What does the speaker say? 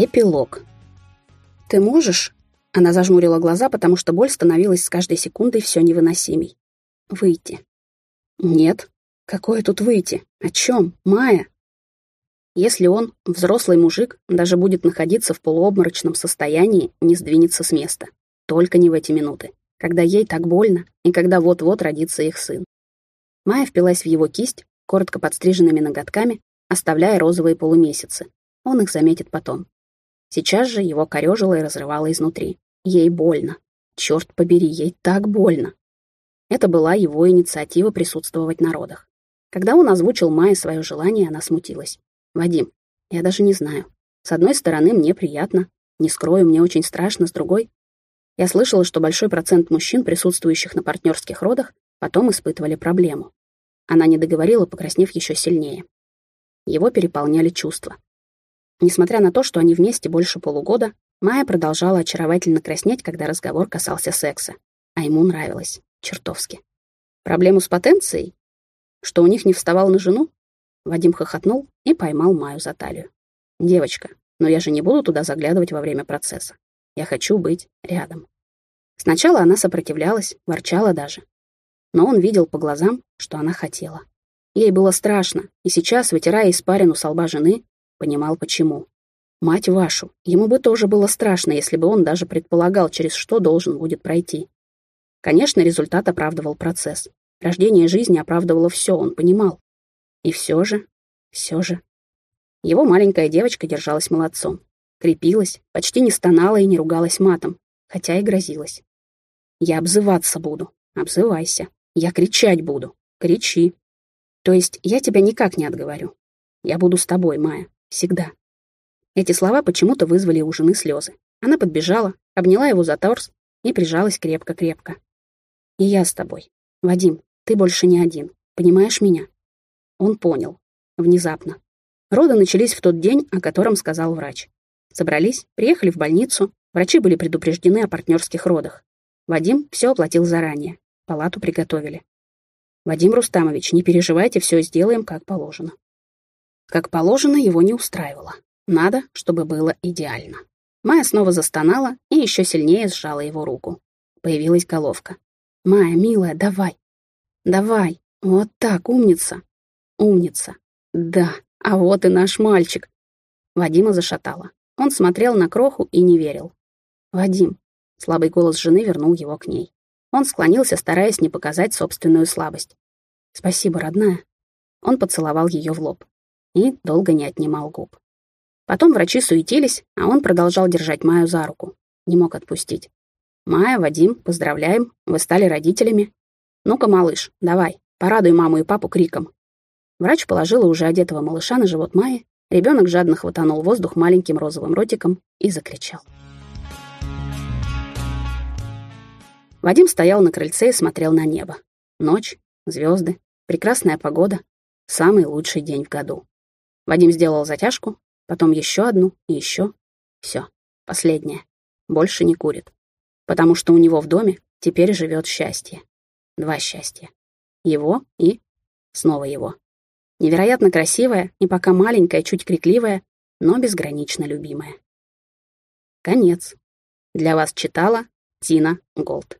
Эпилог. «Ты можешь?» Она зажмурила глаза, потому что боль становилась с каждой секундой все невыносимей. «Выйти». «Нет. Какое тут выйти? О чем? Майя?» Если он, взрослый мужик, даже будет находиться в полуобморочном состоянии, не сдвинется с места. Только не в эти минуты, когда ей так больно и когда вот-вот родится их сын. Майя впилась в его кисть, коротко подстриженными ноготками, оставляя розовые полумесяцы. Он их заметит потом. Сейчас же его корёжило и разрывало изнутри. Ей больно. Черт побери, ей так больно. Это была его инициатива присутствовать на родах. Когда он озвучил Майе свое желание, она смутилась. «Вадим, я даже не знаю. С одной стороны, мне приятно. Не скрою, мне очень страшно. С другой, я слышала, что большой процент мужчин, присутствующих на партнерских родах, потом испытывали проблему. Она не договорила, покраснев еще сильнее. Его переполняли чувства. Несмотря на то, что они вместе больше полугода, Майя продолжала очаровательно краснеть, когда разговор касался секса. А ему нравилось. Чертовски. Проблему с потенцией? Что у них не вставал на жену? Вадим хохотнул и поймал Майю за талию. «Девочка, но я же не буду туда заглядывать во время процесса. Я хочу быть рядом». Сначала она сопротивлялась, ворчала даже. Но он видел по глазам, что она хотела. Ей было страшно, и сейчас, вытирая испарину со лба жены, Понимал, почему. Мать вашу, ему бы тоже было страшно, если бы он даже предполагал, через что должен будет пройти. Конечно, результат оправдывал процесс. Рождение жизни оправдывало все, он понимал. И все же, все же. Его маленькая девочка держалась молодцом. Крепилась, почти не стонала и не ругалась матом, хотя и грозилась. «Я обзываться буду. Обзывайся. Я кричать буду. Кричи. То есть я тебя никак не отговорю. Я буду с тобой, Майя. Всегда. Эти слова почему-то вызвали у жены слезы. Она подбежала, обняла его за торс и прижалась крепко-крепко. «И я с тобой. Вадим, ты больше не один. Понимаешь меня?» Он понял. Внезапно. Роды начались в тот день, о котором сказал врач. Собрались, приехали в больницу, врачи были предупреждены о партнерских родах. Вадим все оплатил заранее, палату приготовили. «Вадим Рустамович, не переживайте, все сделаем как положено». Как положено, его не устраивало. Надо, чтобы было идеально. Майя снова застонала и еще сильнее сжала его руку. Появилась головка. «Майя, милая, давай. Давай. Вот так, умница. Умница. Да, а вот и наш мальчик». Вадима зашатала. Он смотрел на кроху и не верил. «Вадим». Слабый голос жены вернул его к ней. Он склонился, стараясь не показать собственную слабость. «Спасибо, родная». Он поцеловал ее в лоб и долго не отнимал губ. Потом врачи суетились, а он продолжал держать Майю за руку. Не мог отпустить. «Майя, Вадим, поздравляем, вы стали родителями. Ну-ка, малыш, давай, порадуй маму и папу криком». Врач положила уже одетого малыша на живот Майи, ребенок жадно хватанул воздух маленьким розовым ротиком и закричал. Вадим стоял на крыльце и смотрел на небо. Ночь, звезды, прекрасная погода, самый лучший день в году. Вадим сделал затяжку, потом еще одну и еще. Все, последняя. Больше не курит. Потому что у него в доме теперь живет счастье. Два счастья. Его и снова его. Невероятно красивая и пока маленькая, чуть крикливая, но безгранично любимая. Конец. Для вас читала Тина Голд.